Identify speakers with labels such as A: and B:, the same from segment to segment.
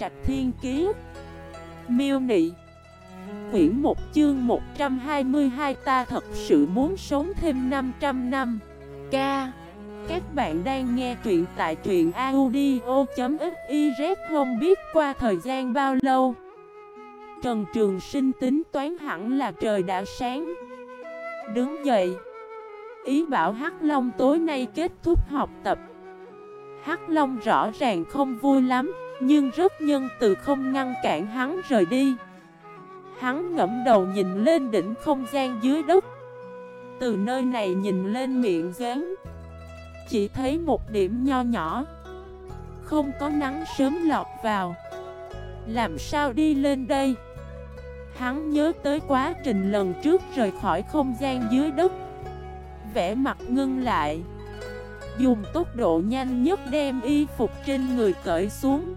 A: Trạch Thiên Kiế Miêu Nị. Quyển 1 chương 122 ta thật sự muốn sống thêm 500 năm. Ca. Các bạn đang nghe truyện tại truyện audio.xyz không biết qua thời gian bao lâu. Trần Trường Sinh tính toán hẳn là trời đã sáng. Đứng dậy. Ý bảo Hắc Long tối nay kết thúc học tập. Hắc Long rõ ràng không vui lắm. Nhưng rất nhân từ không ngăn cản hắn rời đi. Hắn ngẫm đầu nhìn lên đỉnh không gian dưới đất. Từ nơi này nhìn lên miệng gián Chỉ thấy một điểm nho nhỏ. Không có nắng sớm lọt vào. Làm sao đi lên đây? Hắn nhớ tới quá trình lần trước rời khỏi không gian dưới đất. Vẽ mặt ngưng lại. Dùng tốc độ nhanh nhất đem y phục trên người cởi xuống.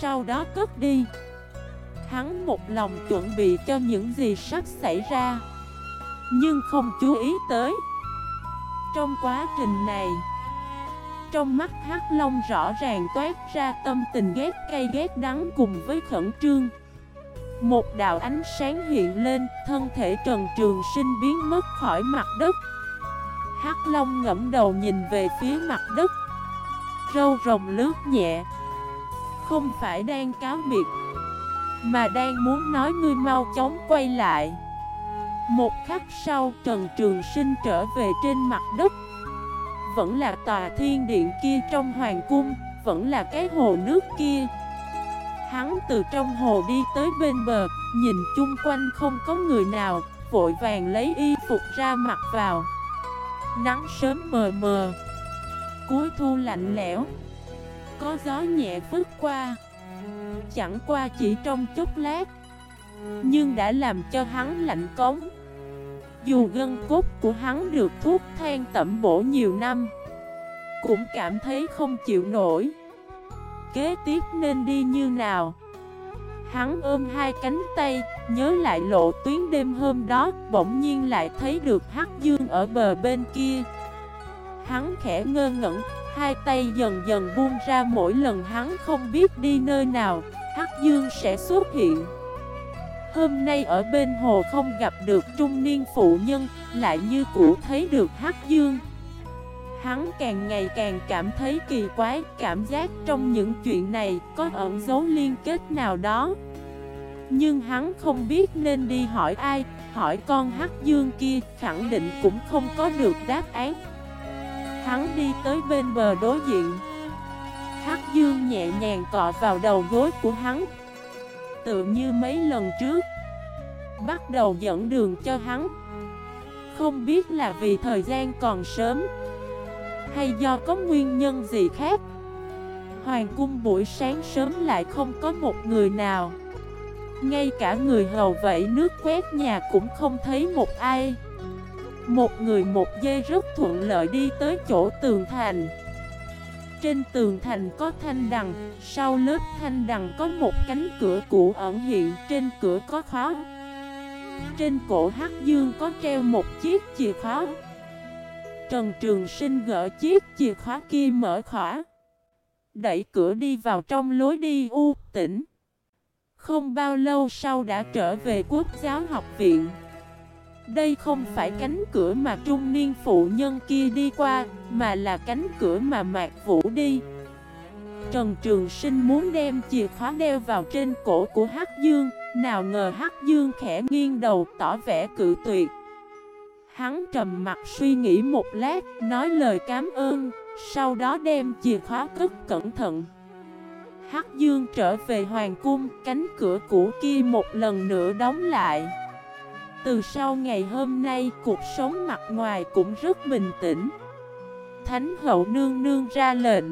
A: Sau đó cất đi. Hắn một lòng chuẩn bị cho những gì sắp xảy ra, Nhưng không chú ý tới. Trong quá trình này, Trong mắt Hắc Long rõ ràng toát ra tâm tình ghét cay ghét đắng cùng với khẩn trương. Một đạo ánh sáng hiện lên, Thân thể Trần Trường Sinh biến mất khỏi mặt đất. Hắc Long ngẫm đầu nhìn về phía mặt đất, Râu rồng lướt nhẹ. Không phải đang cáo biệt, Mà đang muốn nói ngươi mau chóng quay lại. Một khắc sau, Trần Trường Sinh trở về trên mặt đất. Vẫn là tòa thiên điện kia trong hoàng cung, Vẫn là cái hồ nước kia. Hắn từ trong hồ đi tới bên bờ, Nhìn chung quanh không có người nào, Vội vàng lấy y phục ra mặc vào. Nắng sớm mờ mờ, Cuối thu lạnh lẽo. Có gió nhẹ phức qua. Chẳng qua chỉ trong chút lát Nhưng đã làm cho hắn lạnh cống. Dù gân cốt của hắn được thuốc than tẩm bổ nhiều năm Cũng cảm thấy không chịu nổi. Kế tiếp nên đi như nào? Hắn ôm hai cánh tay, nhớ lại lộ tuyến đêm hôm đó, bỗng nhiên lại thấy được Hắc Dương ở bờ bên kia. Hắn khẽ ngơ ngẩn, hai tay dần dần buông ra mỗi lần hắn không biết đi nơi nào, Hắc Dương sẽ xuất hiện. Hôm nay ở bên hồ không gặp được trung niên phụ nhân, lại như cũ thấy được Hắc Dương. Hắn càng ngày càng cảm thấy kỳ quái, cảm giác trong những chuyện này có ẩn dấu liên kết nào đó. Nhưng hắn không biết nên đi hỏi ai, hỏi con Hắc Dương kia, khẳng định cũng không có được đáp án. Hắn đi tới bên bờ đối diện. Hắc Dương nhẹ nhàng cọ vào đầu gối của hắn. Tự như mấy lần trước, bắt đầu dẫn đường cho hắn. Không biết là vì thời gian còn sớm hay do có nguyên nhân gì khác Hoàng cung buổi sáng sớm lại không có một người nào Ngay cả người hầu vẫy nước quét nhà cũng không thấy một ai một người một dây rất thuận lợi đi tới chỗ tường thành. Trên tường thành có thanh đằng, Sau lớp thanh đằng có một cánh cửa cũ ẩn hiện, Trên cửa có khóa. Trên cổ Hắc Dương có treo một chiếc chìa khóa. Trần Trường Sinh gỡ chiếc chìa khóa kia mở khóa. Đẩy cửa đi vào trong lối đi u tỉnh Không bao lâu sau đã trở về quốc giáo học viện. Đây không phải cánh cửa mà trung niên phụ nhân kia đi qua Mà là cánh cửa mà Mạc Vũ đi Trần Trường Sinh muốn đem chìa khóa đeo vào trên cổ của Hắc Dương Nào ngờ Hắc Dương khẽ nghiêng đầu tỏ vẻ cự tuyệt Hắn trầm mặt suy nghĩ một lát, nói lời cảm ơn, sau đó đem chìa khóa cất cẩn thận. Hắc Dương trở về hoàng cung, cánh cửa cũ kia một lần nữa đóng lại. Từ sau ngày hôm nay, cuộc sống mặt ngoài cũng rất bình tĩnh. Thánh hậu nương nương ra lệnh.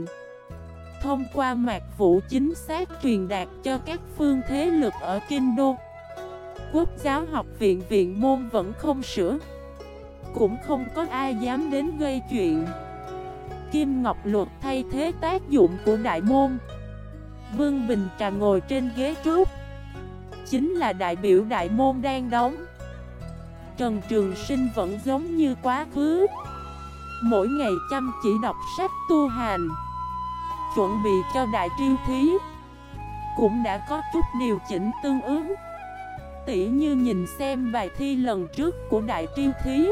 A: Thông qua mạc vũ chính xác truyền đạt cho các phương thế lực ở Kinh Đô. Quốc giáo học viện viện môn vẫn không sửa. Cũng không có ai dám đến gây chuyện Kim Ngọc Luật thay thế tác dụng của đại môn Vương Bình Trà ngồi trên ghế trước Chính là đại biểu đại môn đang đóng Trần Trường Sinh vẫn giống như quá khứ. Mỗi ngày chăm chỉ đọc sách tu hành, Chuẩn bị cho đại triêu thí, cũng đã có chút điều chỉnh tương ứng. Tỉ như nhìn xem bài thi lần trước của Đại Triêu Thí,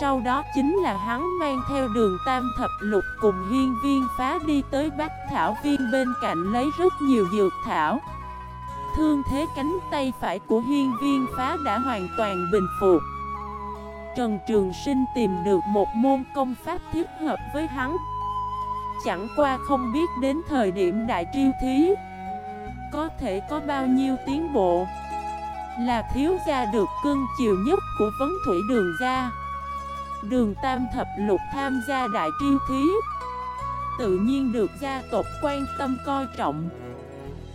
A: Sau đó chính là hắn mang theo đường tam thập lục cùng hiên viên phá đi tới Bách Thảo Viên bên cạnh lấy rất nhiều dược thảo. Thương thế cánh tay phải của hiên viên phá đã hoàn toàn bình phục. Trần Trường Sinh tìm được một môn công pháp thích hợp với hắn. Chẳng qua không biết đến thời điểm đại triêu thí, Có thể có bao nhiêu tiến bộ, Là thiếu gia được cưng chiều nhất của vấn thủy đường gia. Đường Tam Thập Lục tham gia đại triêu thí, Tự nhiên được gia tộc quan tâm coi trọng.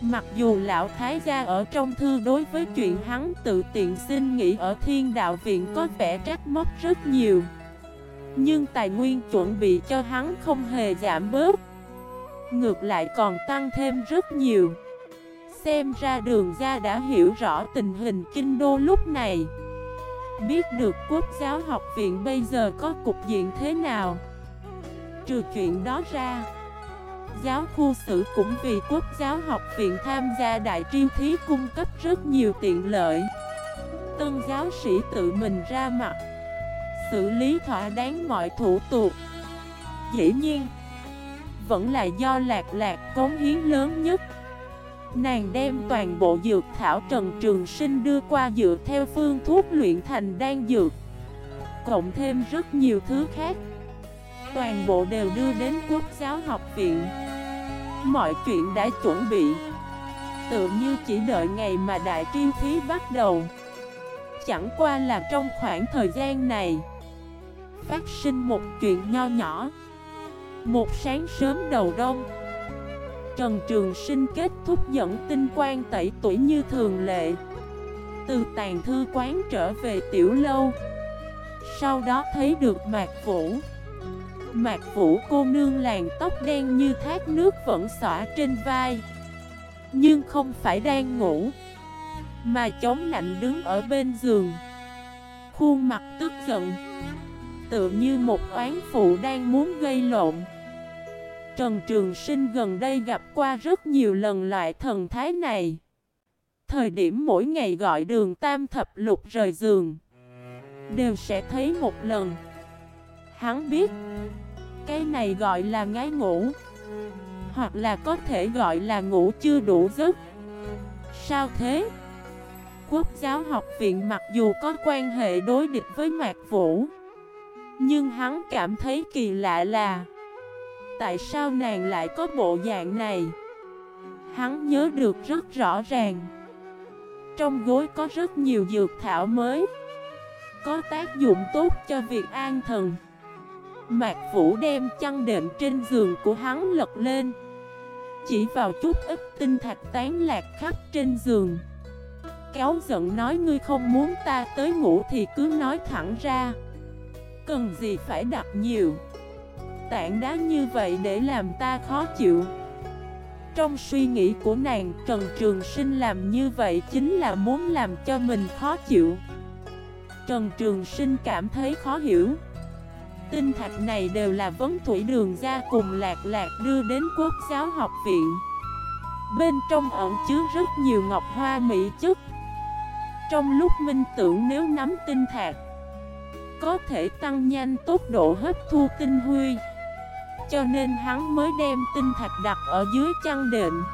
A: Mặc dù lão thái gia ở trong thư đối với chuyện hắn tự tiện xin nghỉ ở thiên đạo viện có vẻ trách móc rất nhiều, Nhưng tài nguyên chuẩn bị cho hắn không hề giảm bớt, Ngược lại còn tăng thêm rất nhiều. Xem ra đường gia đã hiểu rõ tình hình kinh đô lúc này, Biết được quốc giáo học viện bây giờ có cục diện thế nào. Trừ chuyện đó ra Giáo khu sử cũng vì quốc giáo học viện tham gia đại triêu thí cung cấp rất nhiều tiện lợi. Tân giáo sĩ tự mình ra mặt, Xử lý thỏa đáng mọi thủ tục. Dĩ nhiên, Vẫn là do lạc lạc cống hiến lớn nhất. Nàng đem toàn bộ dược thảo Trần Trường Sinh đưa qua dựa theo phương thuốc luyện thành đan dược, Cộng thêm rất nhiều thứ khác. Toàn bộ đều đưa đến quốc giáo học viện. Mọi chuyện đã chuẩn bị. Tự như chỉ đợi ngày mà đại triêu thí bắt đầu. Chẳng qua là trong khoảng thời gian này, Phát sinh một chuyện nho nhỏ. Một sáng sớm đầu đông, Trần Trường Sinh kết thúc dẫn tinh quan tẩy tuổi như thường lệ. Từ tàn thư quán trở về tiểu lâu, Sau đó thấy được Mạc Vũ. Mạc Vũ cô nương làng tóc đen như thác nước vẫn xõa trên vai. Nhưng không phải đang ngủ, Mà chống lạnh đứng ở bên giường. Khuôn mặt tức giận, Tựa như một oán phụ đang muốn gây lộn. Trần Trường Sinh gần đây gặp qua rất nhiều lần loại thần thái này. Thời điểm mỗi ngày gọi đường tam thập lục rời giường, Đều sẽ thấy một lần. Hắn biết cái này gọi là ngái ngủ Hoặc là có thể gọi là ngủ chưa đủ giấc Sao thế? Quốc giáo học viện mặc dù có quan hệ đối địch với Mạc Vũ, Nhưng hắn cảm thấy kỳ lạ là Tại sao nàng lại có bộ dạng này? Hắn nhớ được rất rõ ràng Trong gối có rất nhiều dược thảo mới, Có tác dụng tốt cho việc an thần Mạc Vũ đem chăn đệm trên giường của hắn lật lên. Chỉ vào chút ít tinh thạch tán lạc khắp trên giường. Kéo giận nói, ngươi không muốn ta tới ngủ thì cứ nói thẳng ra. Cần gì phải đặt nhiều Tảng đá như vậy để làm ta khó chịu? Trong suy nghĩ của nàng, Trần Trường Sinh làm như vậy chính là muốn làm cho mình khó chịu. Trần Trường Sinh cảm thấy khó hiểu. Tinh thạch này đều là vấn thủy đường ra cùng lạc lạc đưa đến quốc giáo học viện. Bên trong ẩn chứa rất nhiều ngọc hoa mỹ chất. Trong lúc minh tưởng nếu nắm tinh thạch Có thể tăng nhanh tốc độ hấp thu tinh huy. Cho nên hắn mới đem tinh thạch đặt ở dưới chăn đệm.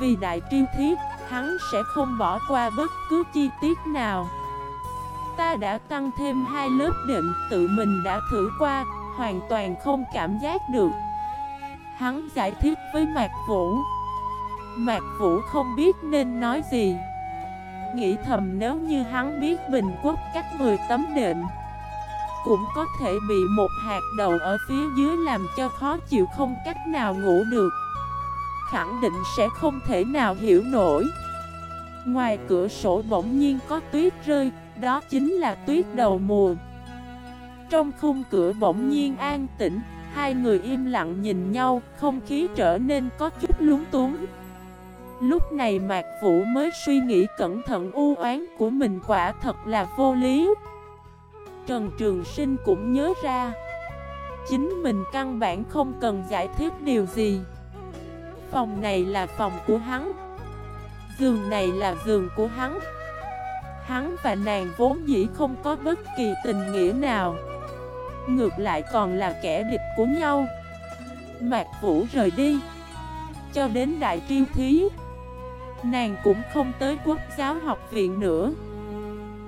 A: Vì đại triêu thiết, hắn sẽ không bỏ qua bất cứ chi tiết nào. Ta đã tăng thêm hai lớp đệm tự mình đã thử qua, Hoàn toàn không cảm giác được. Hắn giải thích với Mạc Vũ. Mạc Vũ không biết nên nói gì. Nghĩ thầm nếu như hắn biết Bình Quốc cách 10 tấm đệm, Cũng có thể bị một hạt đầu ở phía dưới làm cho khó chịu không cách nào ngủ được. Khẳng định sẽ không thể nào hiểu nổi. Ngoài cửa sổ bỗng nhiên có tuyết rơi đó chính là tuyết đầu mùa. Trong khung cửa bỗng nhiên an tĩnh, Hai người im lặng nhìn nhau, Không khí trở nên có chút lúng túng. Lúc này Mạc Vũ mới suy nghĩ cẩn thận, u oán của mình quả thật là vô lý. Trần Trường Sinh cũng nhớ ra, Chính mình căn bản không cần giải thích điều gì. Phòng này là phòng của hắn, Giường này là giường của hắn. Hắn và nàng vốn dĩ không có bất kỳ tình nghĩa nào. Ngược lại còn là kẻ địch của nhau. Mạc Vũ rời đi. Cho đến Đại Triêu Thí, Nàng cũng không tới quốc giáo học viện nữa.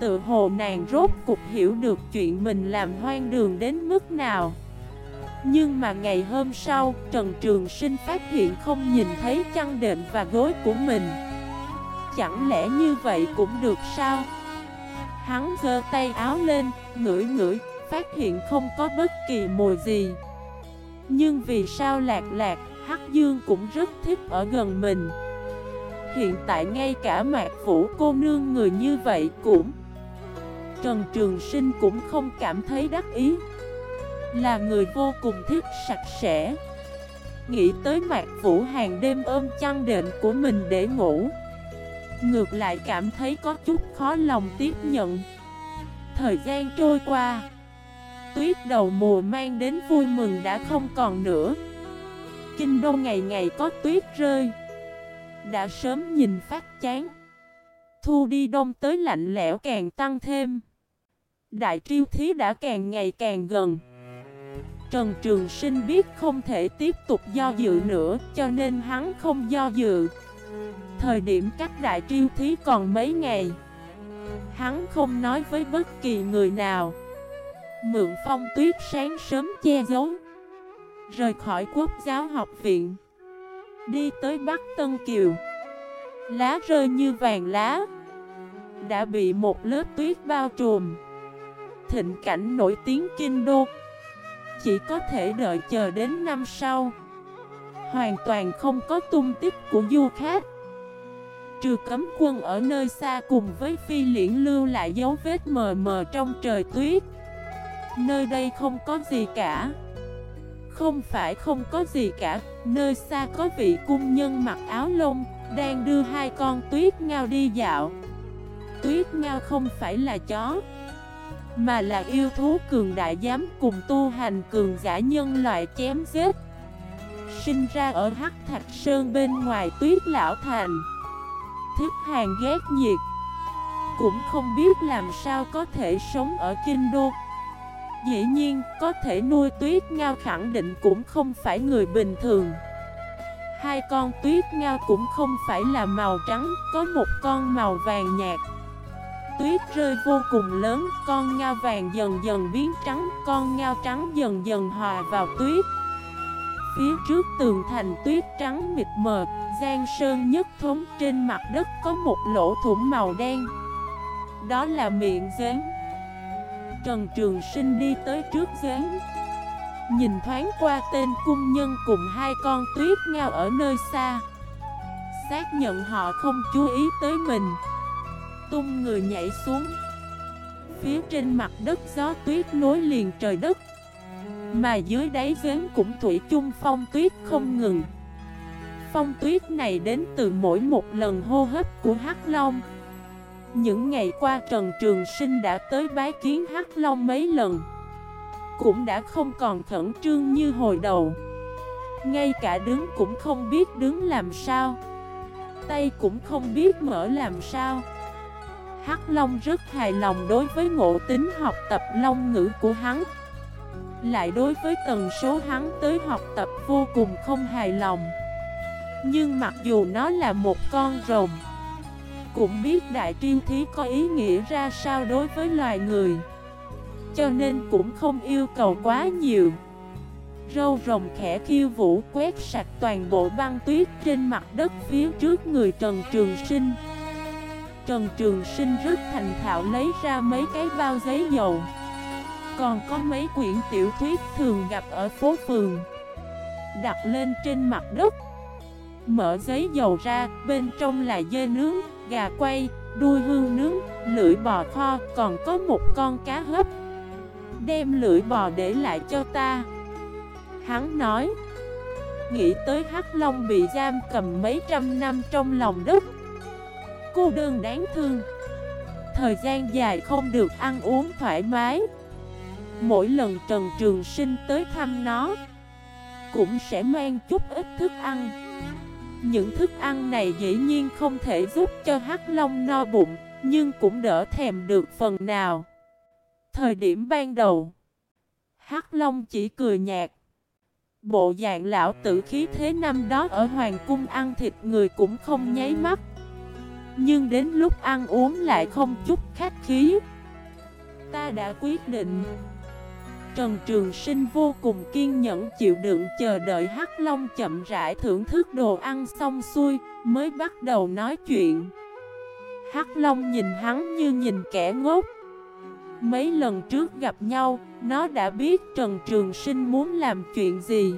A: Tự hồ nàng rốt cục hiểu được chuyện mình làm hoang đường đến mức nào. Nhưng mà ngày hôm sau, Trần Trường Sinh phát hiện không nhìn thấy chăn đệm và gối của mình. Chẳng lẽ như vậy cũng được sao? Hắn giơ tay áo lên, Ngửi ngửi, Phát hiện không có bất kỳ mùi gì. Nhưng vì sao lạc lạc, Hắc Dương cũng rất thích ở gần mình. Hiện tại ngay cả mạc phủ cô nương người như vậy cũng Trần Trường Sinh cũng không cảm thấy đắc ý. Là người vô cùng thích sạch sẽ. Nghĩ tới mạc vũ hàng đêm ôm chăn đệm của mình để ngủ. Ngược lại cảm thấy có chút khó lòng tiếp nhận. Thời gian trôi qua. Tuyết đầu mùa mang đến vui mừng đã không còn nữa. Kinh đô ngày ngày có tuyết rơi. Đã sớm nhìn phát chán. Thu đi đông tới lạnh lẽo càng tăng thêm. Đại triêu thí đã càng ngày càng gần. Trần Trường Sinh biết không thể tiếp tục do dự nữa, Cho nên hắn không do dự. Thời điểm cách đại triêu thí còn mấy ngày, Hắn không nói với bất kỳ người nào. Mượn phong tuyết sáng sớm che giấu, Rời khỏi quốc giáo học viện, Đi tới Bắc Tân Kiều. Lá rơi như vàng lá, Đã bị một lớp tuyết bao trùm. Thịnh cảnh nổi tiếng kinh đô, Chỉ có thể đợi chờ đến năm sau. Hoàn toàn không có tung tích của du khách. Trừ cấm quân ở nơi xa cùng với phi liễn lưu lại dấu vết mờ mờ trong trời tuyết. Nơi đây không có gì cả. Không phải không có gì cả, Nơi xa có vị cung nhân mặc áo lông, Đang đưa hai con tuyết ngao đi dạo. Tuyết ngao không phải là chó, Mà là yêu thú cường đại dám cùng tu hành cường giả nhân loại chém giết. Sinh ra ở Hắc Thạch Sơn bên ngoài tuyết lão thành. Thức hàng ghét nhiệt. Cũng không biết làm sao có thể sống ở Kinh Đô. Dĩ nhiên, có thể nuôi tuyết ngao khẳng định cũng không phải người bình thường. Hai con tuyết ngao cũng không phải là màu trắng, có một con màu vàng nhạt. Tuyết rơi vô cùng lớn, con ngao vàng dần dần biến trắng, con ngao trắng dần dần hòa vào tuyết. Phía trước tường thành tuyết trắng mịt mờ, Giang Sơn nhất thống trên mặt đất có một lỗ thủng màu đen. Đó là miệng giếng. Trần Trường Sinh đi tới trước giếng. Nhìn thoáng qua tên cung nhân cùng hai con tuyết ngao ở nơi xa. Xác nhận họ không chú ý tới mình. Tung người nhảy xuống. Phía trên mặt đất gió tuyết nối liền trời đất. Mà dưới đáy giếng cũng thủy chung phong tuyết không ngừng. Phong tuyết này đến từ mỗi một lần hô hấp của Hắc Long. Những ngày qua Trần Trường Sinh đã tới bái kiến Hắc Long mấy lần. Cũng đã không còn khẩn trương như hồi đầu. Ngay cả đứng cũng không biết đứng làm sao. Tay cũng không biết mở làm sao. Hắc Long rất hài lòng đối với ngộ tính học tập long ngữ của hắn. Lại đối với tần số hắn tới học tập vô cùng không hài lòng. Nhưng mặc dù nó là một con rồng, Cũng biết đại triêu thí có ý nghĩa ra sao đối với loài người. Cho nên cũng không yêu cầu quá nhiều. Râu rồng khẽ khiêu vũ quét sạch toàn bộ băng tuyết trên mặt đất phía trước người Trần Trường Sinh. Trần Trường Sinh rất thành thạo lấy ra mấy cái bao giấy dầu. Còn có mấy quyển tiểu thuyết thường gặp ở phố phường. Đặt lên trên mặt đất. Mở giấy dầu ra, bên trong là dê nướng, gà quay, đuôi hương nướng, lưỡi bò kho, còn có một con cá hấp. Đem lưỡi bò để lại cho ta. Hắn nói Nghĩ tới Hắc Long bị giam cầm mấy trăm năm trong lòng đất. Cô đơn đáng thương. Thời gian dài không được ăn uống thoải mái. Mỗi lần Trần Trường Sinh tới thăm nó Cũng sẽ mang chút ít thức ăn Những thức ăn này dĩ nhiên không thể giúp cho Hắc Long no bụng, nhưng cũng đỡ thèm được phần nào. Thời điểm ban đầu, Hắc Long chỉ cười nhạt. Bộ dạng lão tử khí thế năm đó ở Hoàng cung ăn thịt người cũng không nháy mắt. Nhưng đến lúc ăn uống lại không chút khách khí. Ta đã quyết định. Trần Trường Sinh vô cùng kiên nhẫn chịu đựng chờ đợi Hắc Long chậm rãi thưởng thức đồ ăn xong xuôi, mới bắt đầu nói chuyện. Hắc Long nhìn hắn như nhìn kẻ ngốc. Mấy lần trước gặp nhau, nó đã biết Trần Trường Sinh muốn làm chuyện gì.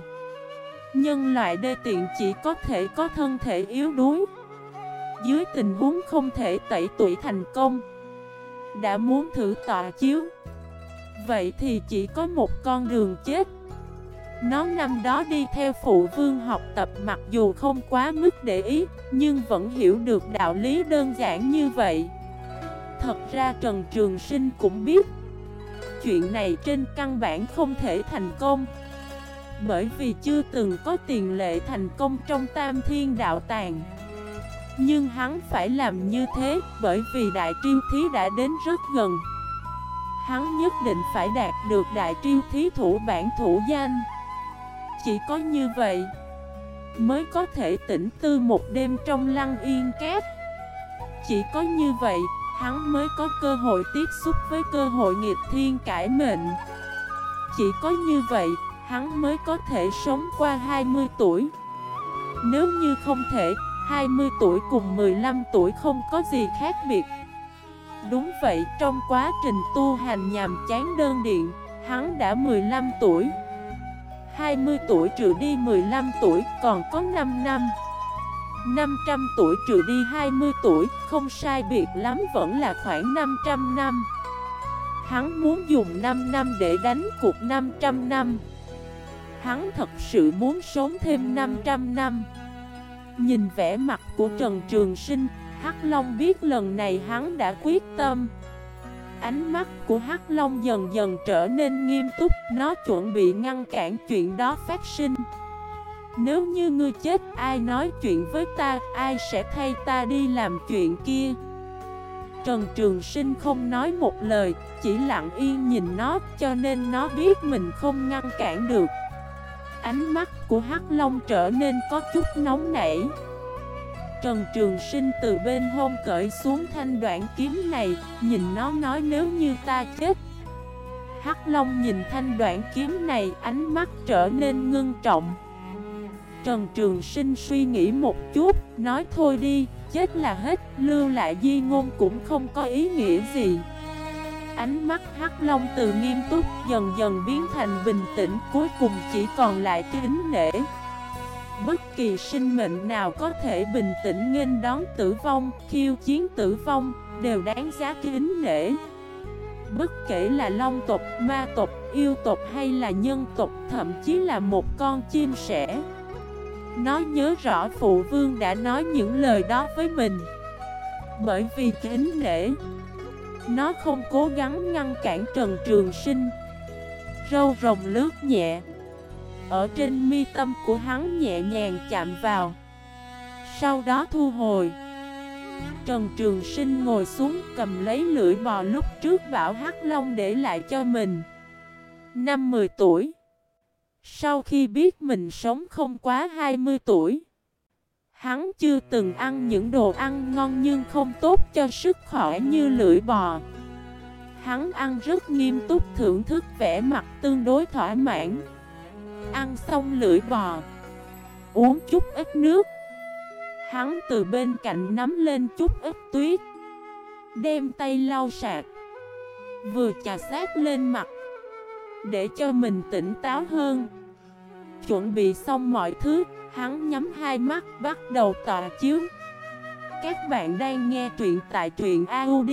A: Nhân loại đê tiện chỉ có thể có thân thể yếu đuối. Dưới tình huống không thể tẩy tuổi thành công, đã muốn thử tọa chiếu. Vậy thì chỉ có một con đường chết. Nó năm đó đi theo phụ vương học tập mặc dù không quá mức để ý, Nhưng vẫn hiểu được đạo lý đơn giản như vậy. Thật ra Trần Trường Sinh cũng biết, Chuyện này trên căn bản không thể thành công. Bởi vì chưa từng có tiền lệ thành công trong tam thiên đạo tàng. Nhưng hắn phải làm như thế bởi vì đại triêu thí đã đến rất gần. Hắn nhất định phải đạt được đại triêu thí thủ bản thủ danh. Chỉ có như vậy, Mới có thể tỉnh tư một đêm trong lăng yên kép Chỉ có như vậy, Hắn mới có cơ hội tiếp xúc với cơ hội nghiệp thiên cải mệnh. Chỉ có như vậy, Hắn mới có thể sống qua 20 tuổi. Nếu như không thể 20 tuổi cùng 15 tuổi không có gì khác biệt. Đúng vậy, trong quá trình tu hành nhàm chán đơn điện, hắn đã 15 tuổi. 20 tuổi trừ đi 15 tuổi, còn có 5 năm. 500 tuổi trừ đi 20 tuổi, không sai biệt lắm vẫn là khoảng 500 năm. Hắn muốn dùng 5 năm để đánh cuộc 500 năm. Hắn thật sự muốn sống thêm 500 năm. Nhìn vẻ mặt của Trần Trường Sinh Hắc Long biết lần này hắn đã quyết tâm. Ánh mắt của Hắc Long dần dần trở nên nghiêm túc, Nó chuẩn bị ngăn cản chuyện đó phát sinh. Nếu như ngươi chết, ai nói chuyện với ta, Ai sẽ thay ta đi làm chuyện kia? Trần Trường Sinh không nói một lời, Chỉ lặng yên nhìn nó, Cho nên nó biết mình không ngăn cản được. Ánh mắt của Hắc Long trở nên có chút nóng nảy. Trần Trường Sinh từ bên hông cởi xuống thanh đoạn kiếm này, Nhìn nó nói nếu như ta chết. Hắc Long nhìn thanh đoạn kiếm này, Ánh mắt trở nên ngưng trọng. Trần Trường Sinh suy nghĩ một chút, Nói thôi đi, Chết là hết, Lưu lại di ngôn cũng không có ý nghĩa gì. Ánh mắt Hắc Long từ nghiêm túc Dần dần biến thành bình tĩnh, Cuối cùng chỉ còn lại kính nể. Bất kỳ sinh mệnh nào có thể bình tĩnh nghênh đón tử vong, khiêu chiến tử vong, đều đáng giá kính nể. Bất kể là long tộc, ma tộc, yêu tộc hay là nhân tộc, thậm chí là một con chim sẻ. Nó nhớ rõ phụ vương đã nói những lời đó với mình. Bởi vì kính nể, nó không cố gắng ngăn cản Trần Trường Sinh. Râu rồng lướt nhẹ. Ở trên mi tâm của hắn nhẹ nhàng chạm vào. Sau đó thu hồi. Trần Trường Sinh ngồi xuống cầm lấy lưỡi bò lúc trước bảo Hắc Long để lại cho mình. Năm 10 tuổi. Sau khi biết mình sống không quá 20 tuổi, Hắn chưa từng ăn những đồ ăn ngon nhưng không tốt cho sức khỏe như lưỡi bò. Hắn ăn rất nghiêm túc, thưởng thức vẻ mặt tương đối thỏa mãn. Ăn xong lưỡi bò. Uống chút ít nước. Hắn từ bên cạnh nắm lên chút ít tuyết. Đem tay lau sạc. Vừa chà sát lên mặt. Để cho mình tỉnh táo hơn. Chuẩn bị xong mọi thứ, Hắn nhắm hai mắt, bắt đầu tọa chiếu. Các bạn đang nghe truyện tại truyện audio.fif